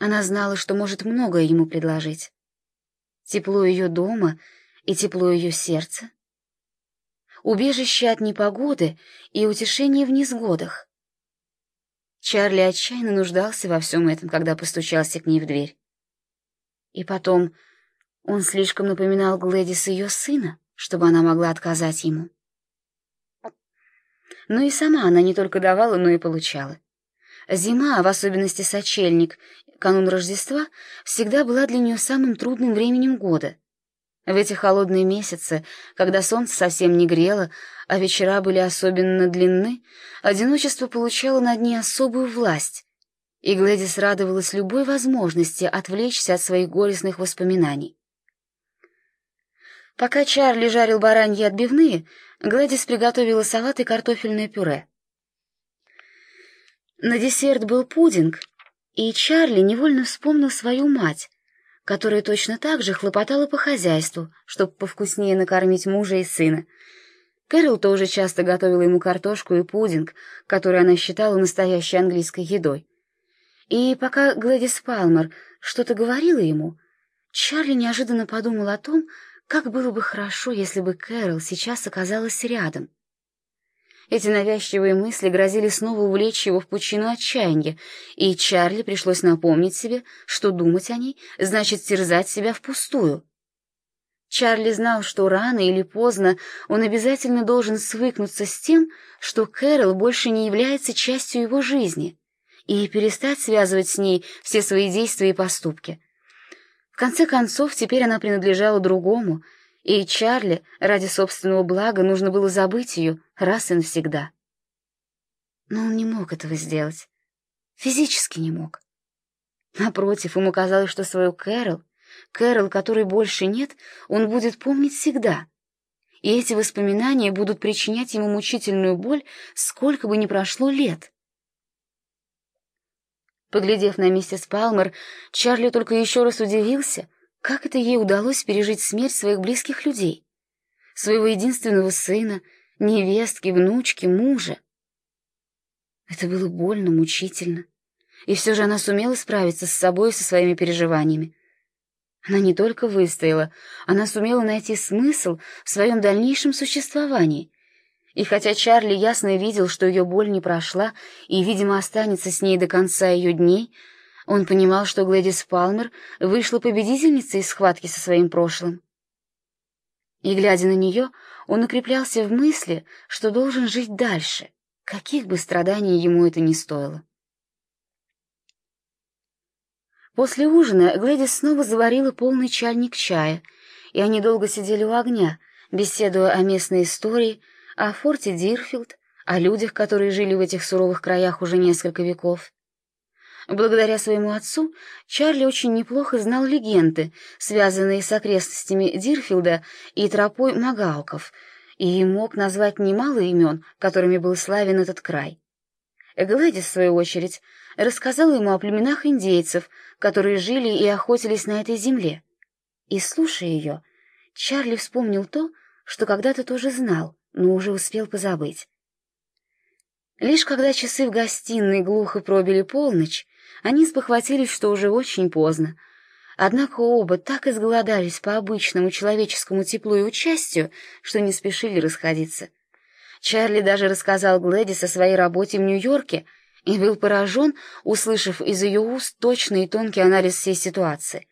Она знала, что может многое ему предложить. Тепло ее дома и тепло ее сердца. Убежище от непогоды и утешение в несгодах. Чарли отчаянно нуждался во всем этом, когда постучался к ней в дверь. И потом он слишком напоминал Глэдис ее сына, чтобы она могла отказать ему. Но и сама она не только давала, но и получала. Зима, в особенности сочельник, канун Рождества, всегда была для нее самым трудным временем года. В эти холодные месяцы, когда солнце совсем не грело, а вечера были особенно длинны, одиночество получало над ней особую власть, и Глэдис радовалась любой возможности отвлечься от своих горестных воспоминаний. Пока Чарли жарил бараньи отбивные, Гладис приготовила салат и картофельное пюре. На десерт был пудинг, и Чарли невольно вспомнил свою мать, которая точно так же хлопотала по хозяйству, чтобы повкуснее накормить мужа и сына. Кэрол тоже часто готовила ему картошку и пудинг, который она считала настоящей английской едой. И пока Глэдис Палмер что-то говорила ему, Чарли неожиданно подумал о том, как было бы хорошо, если бы Кэрол сейчас оказалась рядом. Эти навязчивые мысли грозили снова увлечь его в пучину отчаяния, и Чарли пришлось напомнить себе, что думать о ней значит терзать себя впустую. Чарли знал, что рано или поздно он обязательно должен свыкнуться с тем, что Кэрол больше не является частью его жизни, и перестать связывать с ней все свои действия и поступки конце концов, теперь она принадлежала другому, и Чарли ради собственного блага нужно было забыть ее раз и навсегда. Но он не мог этого сделать. Физически не мог. Напротив, ему казалось, что свою Кэрол, Кэрол, которой больше нет, он будет помнить всегда. И эти воспоминания будут причинять ему мучительную боль, сколько бы ни прошло лет. Поглядев на миссис Палмер, Чарли только еще раз удивился, как это ей удалось пережить смерть своих близких людей, своего единственного сына, невестки, внучки, мужа. Это было больно, мучительно, и все же она сумела справиться с собой и со своими переживаниями. Она не только выстояла, она сумела найти смысл в своем дальнейшем существовании — и хотя Чарли ясно видел, что ее боль не прошла и, видимо, останется с ней до конца ее дней, он понимал, что Глэдис Палмер вышла победительницей из схватки со своим прошлым. И, глядя на нее, он укреплялся в мысли, что должен жить дальше, каких бы страданий ему это ни стоило. После ужина Глэдис снова заварила полный чайник чая, и они долго сидели у огня, беседуя о местной истории, о форте Дирфилд, о людях, которые жили в этих суровых краях уже несколько веков. Благодаря своему отцу Чарли очень неплохо знал легенды, связанные с окрестностями Дирфилда и тропой Магауков, и мог назвать немало имен, которыми был славен этот край. Глэдис, в свою очередь, рассказала ему о племенах индейцев, которые жили и охотились на этой земле. И, слушая ее, Чарли вспомнил то, что когда-то тоже знал, но уже успел позабыть. Лишь когда часы в гостиной глухо пробили полночь, они спохватились, что уже очень поздно. Однако оба так изголодались по обычному человеческому теплу и участию, что не спешили расходиться. Чарли даже рассказал Глэдис о своей работе в Нью-Йорке и был поражен, услышав из ее уст точный и тонкий анализ всей ситуации.